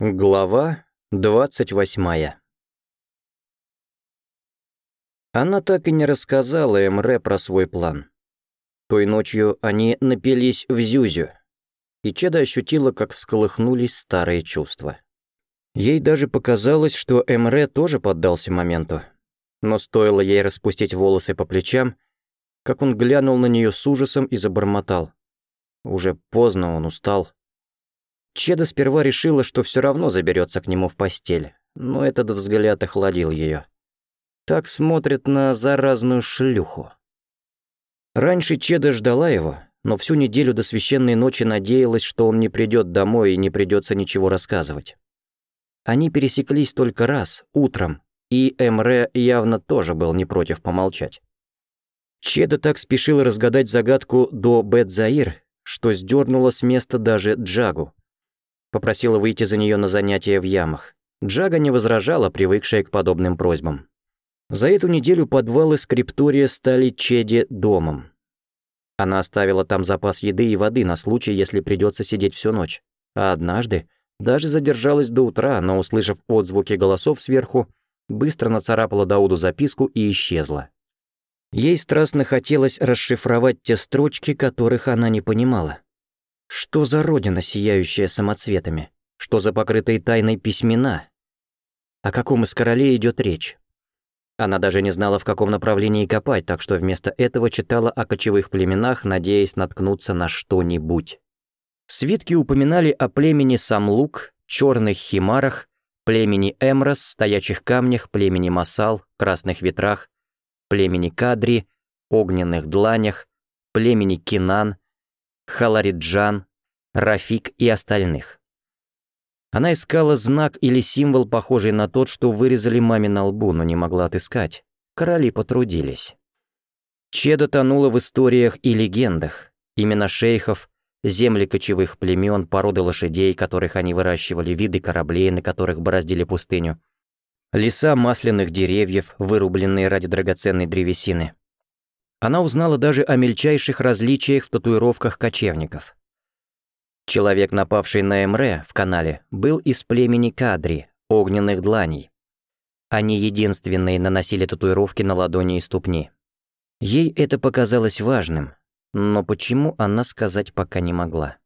Глава 28 Она так и не рассказала Эмре про свой план. Той ночью они напились в Зюзю, и Чеда ощутила, как всколыхнулись старые чувства. Ей даже показалось, что Эмре тоже поддался моменту. Но стоило ей распустить волосы по плечам, как он глянул на нее с ужасом и забормотал. Уже поздно он устал. Чеда сперва решила, что все равно заберется к нему в постель, но этот взгляд охладил ее. Так смотрит на заразную шлюху. Раньше Чеда ждала его, но всю неделю до священной ночи надеялась, что он не придет домой и не придется ничего рассказывать. Они пересеклись только раз, утром, и Эмре явно тоже был не против помолчать. Чеда так спешила разгадать загадку до Бет-Заир, что сдернула с места даже Джагу попросила выйти за нее на занятия в ямах. Джага не возражала, привыкшая к подобным просьбам. За эту неделю подвалы скриптория стали Чеди домом. Она оставила там запас еды и воды на случай, если придется сидеть всю ночь. А однажды даже задержалась до утра, но, услышав отзвуки голосов сверху, быстро нацарапала Дауду записку и исчезла. Ей страстно хотелось расшифровать те строчки, которых она не понимала. Что за родина, сияющая самоцветами? Что за покрытые тайной письмена? О каком из королей идет речь? Она даже не знала, в каком направлении копать, так что вместо этого читала о кочевых племенах, надеясь наткнуться на что-нибудь. Свитки упоминали о племени Самлук, черных химарах, племени Эмрос, стоячих камнях, племени Масал, красных ветрах, племени Кадри, огненных дланях, племени Кинан — Халариджан, Рафик и остальных. Она искала знак или символ, похожий на тот, что вырезали маме на лбу, но не могла отыскать. Короли потрудились. Чеда тонула в историях и легендах, имена шейхов, земли кочевых племен, породы лошадей, которых они выращивали, виды кораблей, на которых бороздили пустыню, леса масляных деревьев, вырубленные ради драгоценной древесины. Она узнала даже о мельчайших различиях в татуировках кочевников. Человек, напавший на Эмре в канале, был из племени Кадри, огненных дланей. Они единственные наносили татуировки на ладони и ступни. Ей это показалось важным, но почему она сказать пока не могла.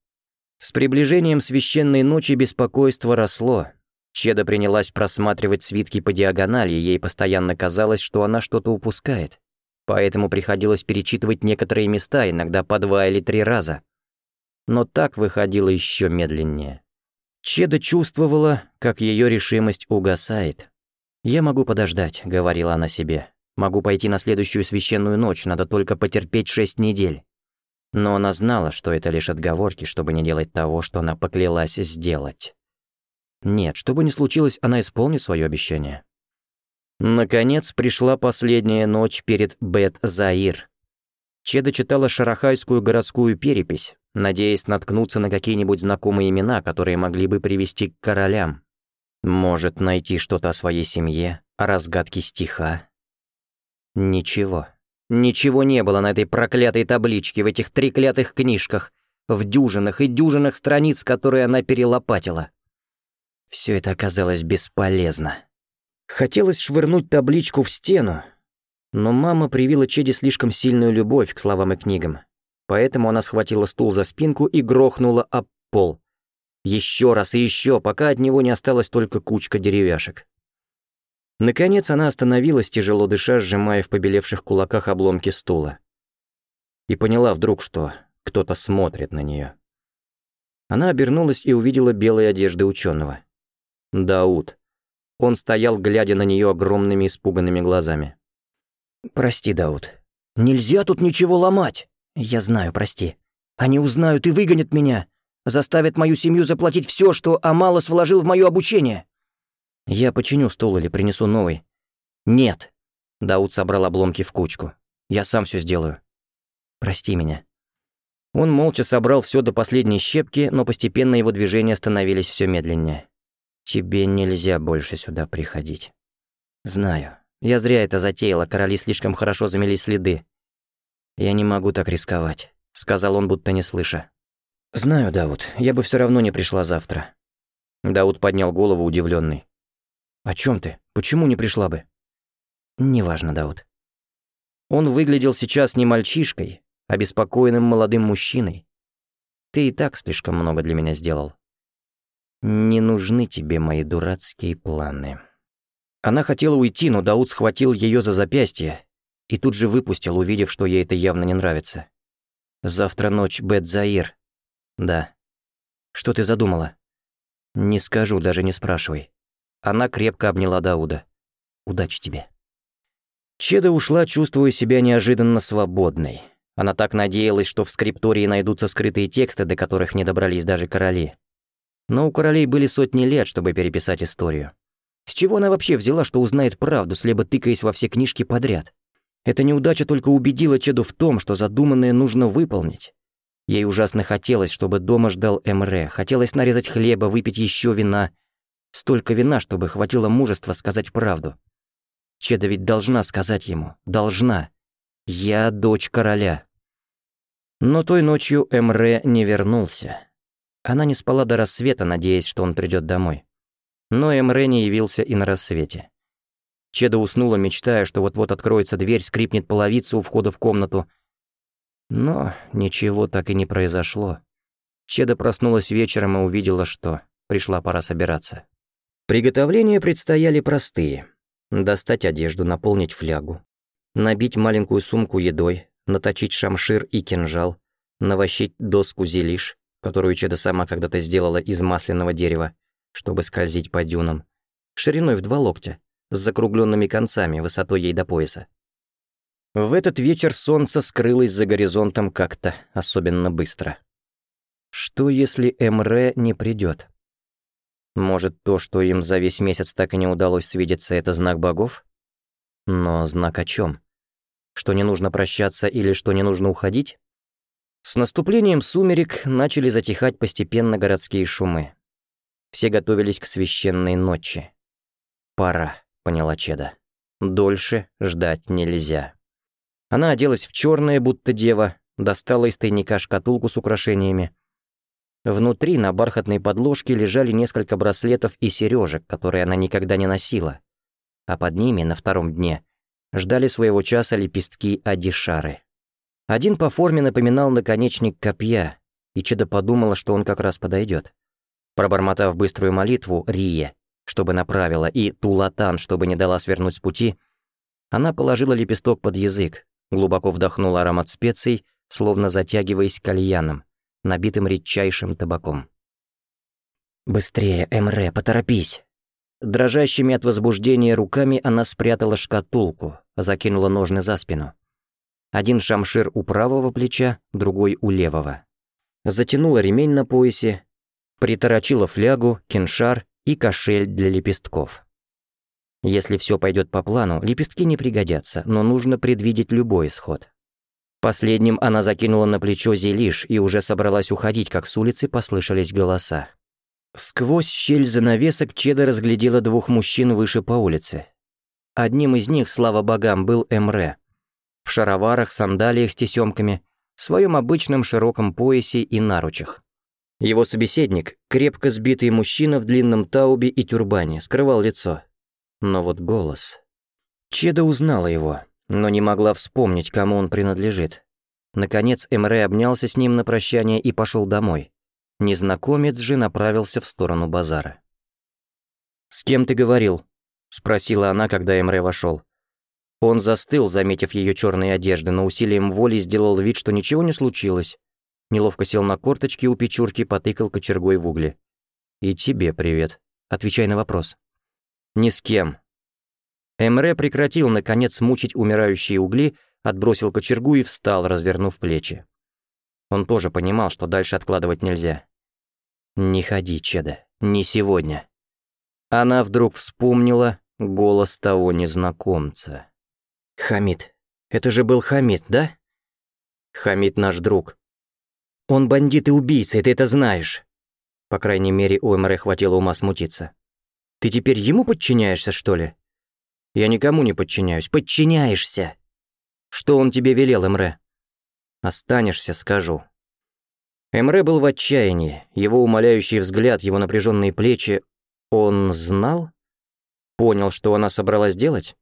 С приближением священной ночи беспокойство росло. Чеда принялась просматривать свитки по диагонали, ей постоянно казалось, что она что-то упускает поэтому приходилось перечитывать некоторые места, иногда по два или три раза. Но так выходило еще медленнее. Чеда чувствовала, как ее решимость угасает. «Я могу подождать», — говорила она себе. «Могу пойти на следующую священную ночь, надо только потерпеть шесть недель». Но она знала, что это лишь отговорки, чтобы не делать того, что она поклялась сделать. Нет, что бы ни случилось, она исполнит свое обещание. Наконец пришла последняя ночь перед Бет-Заир. Чеда читала шарахайскую городскую перепись, надеясь наткнуться на какие-нибудь знакомые имена, которые могли бы привести к королям. Может, найти что-то о своей семье, о разгадке стиха. Ничего. Ничего не было на этой проклятой табличке, в этих треклятых книжках, в дюжинах и дюжинах страниц, которые она перелопатила. Все это оказалось бесполезно. Хотелось швырнуть табличку в стену, но мама привила Чеди слишком сильную любовь к словам и книгам, поэтому она схватила стул за спинку и грохнула об пол. Еще раз и еще, пока от него не осталась только кучка деревяшек. Наконец она остановилась, тяжело дыша, сжимая в побелевших кулаках обломки стула. И поняла вдруг, что кто-то смотрит на нее. Она обернулась и увидела белые одежды ученого. Дауд. Он стоял, глядя на нее огромными испуганными глазами. «Прости, Дауд. Нельзя тут ничего ломать!» «Я знаю, прости. Они узнают и выгонят меня. Заставят мою семью заплатить все, что Амалос вложил в мое обучение». «Я починю стол или принесу новый». «Нет». Дауд собрал обломки в кучку. «Я сам все сделаю. Прости меня». Он молча собрал все до последней щепки, но постепенно его движения становились все медленнее. Тебе нельзя больше сюда приходить. Знаю. Я зря это затеяла, короли слишком хорошо замели следы. Я не могу так рисковать, сказал он, будто не слыша. Знаю, Дауд, я бы все равно не пришла завтра. Дауд поднял голову, удивленный. О чем ты? Почему не пришла бы? Неважно, Дауд. Он выглядел сейчас не мальчишкой, а обеспокоенным молодым мужчиной. Ты и так слишком много для меня сделал. Не нужны тебе мои дурацкие планы». Она хотела уйти, но Дауд схватил ее за запястье и тут же выпустил, увидев, что ей это явно не нравится. «Завтра ночь, Бет Заир». «Да». «Что ты задумала?» «Не скажу, даже не спрашивай». Она крепко обняла Дауда. «Удачи тебе». Чеда ушла, чувствуя себя неожиданно свободной. Она так надеялась, что в скриптории найдутся скрытые тексты, до которых не добрались даже короли. Но у королей были сотни лет, чтобы переписать историю. С чего она вообще взяла, что узнает правду, слепо тыкаясь во все книжки подряд? Эта неудача только убедила Чеду в том, что задуманное нужно выполнить. Ей ужасно хотелось, чтобы дома ждал Эмре, хотелось нарезать хлеба, выпить еще вина. Столько вина, чтобы хватило мужества сказать правду. Чеда ведь должна сказать ему. Должна. Я дочь короля. Но той ночью Эмре не вернулся. Она не спала до рассвета, надеясь, что он придет домой. Но Эмре не явился и на рассвете. Чеда уснула, мечтая, что вот-вот откроется дверь, скрипнет половица у входа в комнату. Но ничего так и не произошло. Чеда проснулась вечером и увидела, что пришла пора собираться. Приготовления предстояли простые. Достать одежду, наполнить флягу. Набить маленькую сумку едой, наточить шамшир и кинжал, навощить доску зелиш, которую Чеда сама когда-то сделала из масляного дерева, чтобы скользить по дюнам, шириной в два локтя, с закругленными концами, высотой ей до пояса. В этот вечер солнце скрылось за горизонтом как-то особенно быстро. Что если Эмре не придет? Может, то, что им за весь месяц так и не удалось свидеться, это знак богов? Но знак о чем? Что не нужно прощаться или что не нужно уходить? С наступлением сумерек начали затихать постепенно городские шумы. Все готовились к священной ночи. «Пора», — поняла Чеда. «Дольше ждать нельзя». Она оделась в черное, будто дева, достала из тайника шкатулку с украшениями. Внутри на бархатной подложке лежали несколько браслетов и сережек, которые она никогда не носила. А под ними, на втором дне, ждали своего часа лепестки Адишары. Один по форме напоминал наконечник копья, и Чеда подумала, что он как раз подойдет. Пробормотав быструю молитву Рие, чтобы направила, и Тулатан, чтобы не дала свернуть с пути, она положила лепесток под язык, глубоко вдохнула аромат специй, словно затягиваясь кальяном, набитым редчайшим табаком. «Быстрее, Эмре, поторопись!» Дрожащими от возбуждения руками она спрятала шкатулку, закинула ножны за спину. Один шамшир у правого плеча, другой у левого. Затянула ремень на поясе, приторочила флягу, киншар и кошель для лепестков. Если все пойдет по плану, лепестки не пригодятся, но нужно предвидеть любой исход. Последним она закинула на плечо Зелиш и уже собралась уходить, как с улицы послышались голоса. Сквозь щель занавесок Чеда разглядела двух мужчин выше по улице. Одним из них, слава богам, был Эмре, шароварах, сандалиях с тесемками, своем обычном широком поясе и наручах. Его собеседник, крепко сбитый мужчина в длинном таубе и тюрбане, скрывал лицо. Но вот голос... Чеда узнала его, но не могла вспомнить, кому он принадлежит. Наконец Эмре обнялся с ним на прощание и пошел домой. Незнакомец же направился в сторону базара. «С кем ты говорил?» — спросила она, когда Эмре вошел. Он застыл, заметив ее черные одежды, но усилием воли сделал вид, что ничего не случилось. Неловко сел на корточки у печурки, потыкал кочергой в угли. «И тебе привет. Отвечай на вопрос». «Ни с кем». Эмре прекратил, наконец, мучить умирающие угли, отбросил кочергу и встал, развернув плечи. Он тоже понимал, что дальше откладывать нельзя. «Не ходи, Чеда, не сегодня». Она вдруг вспомнила голос того незнакомца. Хамид. Это же был Хамид, да? Хамид наш друг. Он бандит и убийца, и ты это знаешь. По крайней мере, у МР хватило ума смутиться. Ты теперь ему подчиняешься, что ли? Я никому не подчиняюсь. Подчиняешься! Что он тебе велел, Эмре? Останешься, скажу. Эмре был в отчаянии, его умоляющий взгляд, его напряженные плечи. Он знал? Понял, что она собралась делать?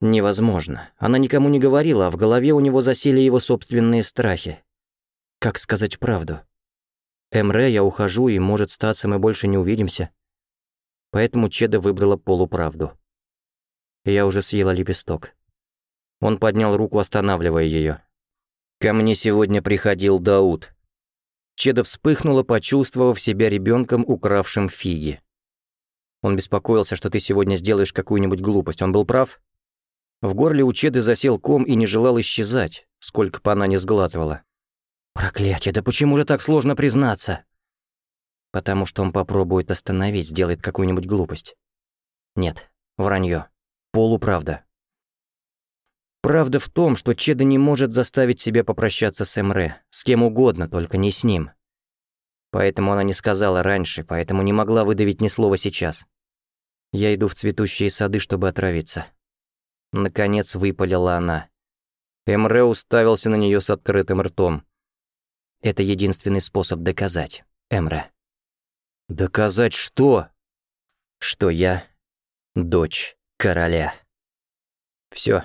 Невозможно. Она никому не говорила, а в голове у него засели его собственные страхи. Как сказать правду? Эмре, я ухожу, и, может, статься мы больше не увидимся. Поэтому Чеда выбрала полуправду. Я уже съела лепесток. Он поднял руку, останавливая ее. «Ко мне сегодня приходил Дауд». Чеда вспыхнула, почувствовав себя ребенком, укравшим фиги. «Он беспокоился, что ты сегодня сделаешь какую-нибудь глупость. Он был прав?» В горле у Чеды засел ком и не желал исчезать, сколько бы она ни сглатывала. «Проклятие, да почему же так сложно признаться?» «Потому что он попробует остановить, сделает какую-нибудь глупость». «Нет, вранье. Полуправда». Правда в том, что Чеда не может заставить себя попрощаться с Эмре, с кем угодно, только не с ним. Поэтому она не сказала раньше, поэтому не могла выдавить ни слова сейчас. «Я иду в цветущие сады, чтобы отравиться», Наконец выпалила она. Эмре уставился на нее с открытым ртом. «Это единственный способ доказать, Эмре». «Доказать что?» «Что я дочь короля». Все.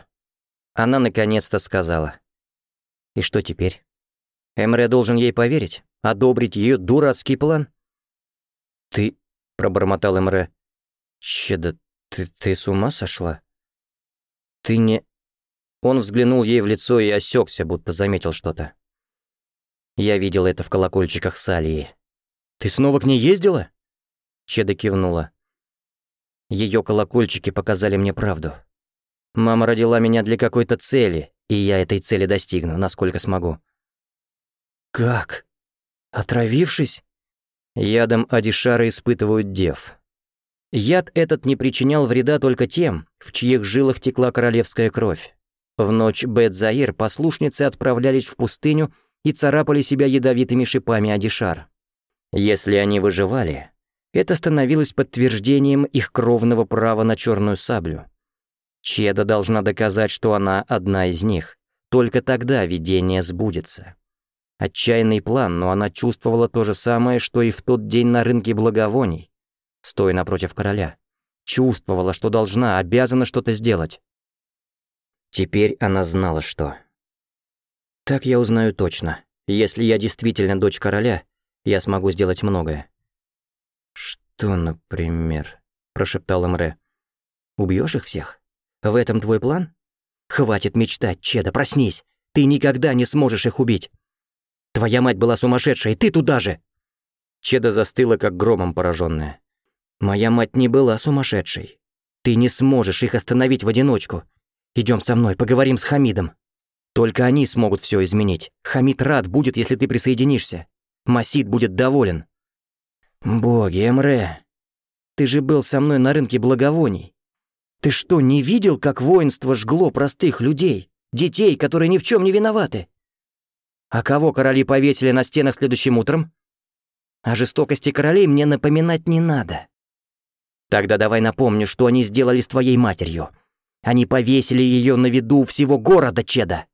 Она наконец-то сказала. «И что теперь? Эмре должен ей поверить? Одобрить ее дурацкий план?» «Ты...» — пробормотал Эмре. «Чеда, ты, ты с ума сошла?» «Ты не...» Он взглянул ей в лицо и осекся, будто заметил что-то. Я видел это в колокольчиках Салии. «Ты снова к ней ездила?» Чеда кивнула. Ее колокольчики показали мне правду. Мама родила меня для какой-то цели, и я этой цели достигну, насколько смогу. «Как? Отравившись?» Ядом Адишара испытывают дев. Яд этот не причинял вреда только тем, в чьих жилах текла королевская кровь. В ночь Бет-Заир послушницы отправлялись в пустыню и царапали себя ядовитыми шипами Адишар. Если они выживали, это становилось подтверждением их кровного права на черную саблю. Чеда должна доказать, что она одна из них. Только тогда видение сбудется. Отчаянный план, но она чувствовала то же самое, что и в тот день на рынке благовоний, стоя напротив короля. Чувствовала, что должна, обязана что-то сделать. Теперь она знала, что. Так я узнаю точно. Если я действительно дочь короля, я смогу сделать многое. «Что, например?» – прошептал Эмре. «Убьёшь их всех? В этом твой план? Хватит мечтать, Чеда, проснись! Ты никогда не сможешь их убить! Твоя мать была сумасшедшая, и ты туда же!» Чеда застыла, как громом поражённая. Моя мать не была сумасшедшей. Ты не сможешь их остановить в одиночку. Идем со мной, поговорим с Хамидом. Только они смогут все изменить. Хамид рад будет, если ты присоединишься. Масид будет доволен. Боги, Эмре, ты же был со мной на рынке благовоний. Ты что, не видел, как воинство жгло простых людей, детей, которые ни в чем не виноваты? А кого короли повесили на стенах следующим утром? О жестокости королей мне напоминать не надо. Тогда давай напомню, что они сделали с твоей матерью. Они повесили ее на виду всего города, Чеда.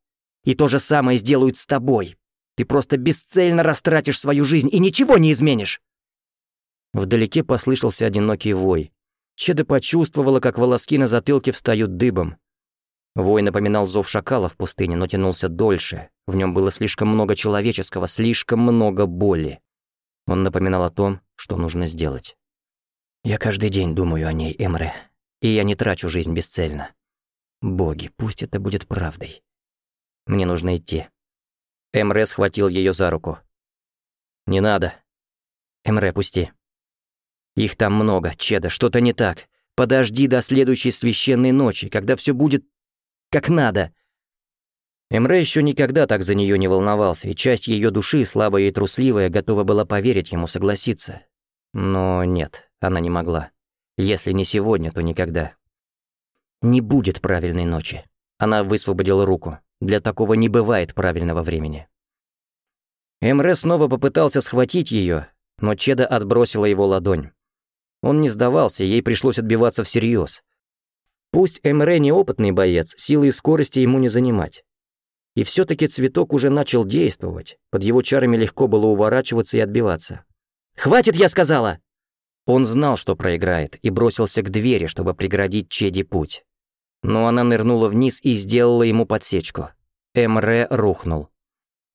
И то же самое сделают с тобой. Ты просто бесцельно растратишь свою жизнь и ничего не изменишь!» Вдалеке послышался одинокий вой. Чеда почувствовала, как волоски на затылке встают дыбом. Вой напоминал зов шакала в пустыне, но тянулся дольше. В нем было слишком много человеческого, слишком много боли. Он напоминал о том, что нужно сделать. Я каждый день думаю о ней, Эмре, и я не трачу жизнь бесцельно. Боги, пусть это будет правдой. Мне нужно идти. Эмре схватил ее за руку. «Не надо. Эмре, пусти. Их там много, Чеда, что-то не так. Подожди до следующей священной ночи, когда все будет как надо». Эмре еще никогда так за нее не волновался, и часть ее души, слабая и трусливая, готова была поверить ему согласиться. Но нет. Она не могла. Если не сегодня, то никогда. Не будет правильной ночи. Она высвободила руку. Для такого не бывает правильного времени. Эмре снова попытался схватить ее, но Чеда отбросила его ладонь. Он не сдавался, ей пришлось отбиваться всерьез. Пусть Эмре неопытный боец, силы и скорости ему не занимать. И все-таки цветок уже начал действовать, под его чарами легко было уворачиваться и отбиваться. «Хватит, я сказала!» Он знал, что проиграет, и бросился к двери, чтобы преградить Чеди путь. Но она нырнула вниз и сделала ему подсечку. Эмре рухнул.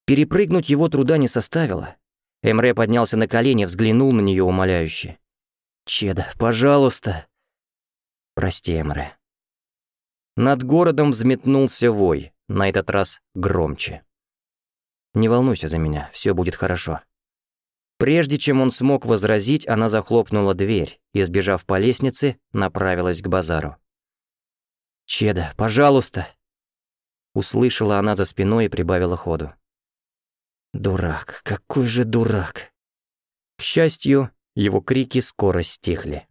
Перепрыгнуть его труда не составило. Эмре поднялся на колени, взглянул на нее умоляюще. «Чеда, пожалуйста!» «Прости, Эмре». Над городом взметнулся вой, на этот раз громче. «Не волнуйся за меня, все будет хорошо». Прежде чем он смог возразить, она захлопнула дверь и, сбежав по лестнице, направилась к базару. «Чеда, пожалуйста!» Услышала она за спиной и прибавила ходу. «Дурак, какой же дурак!» К счастью, его крики скоро стихли.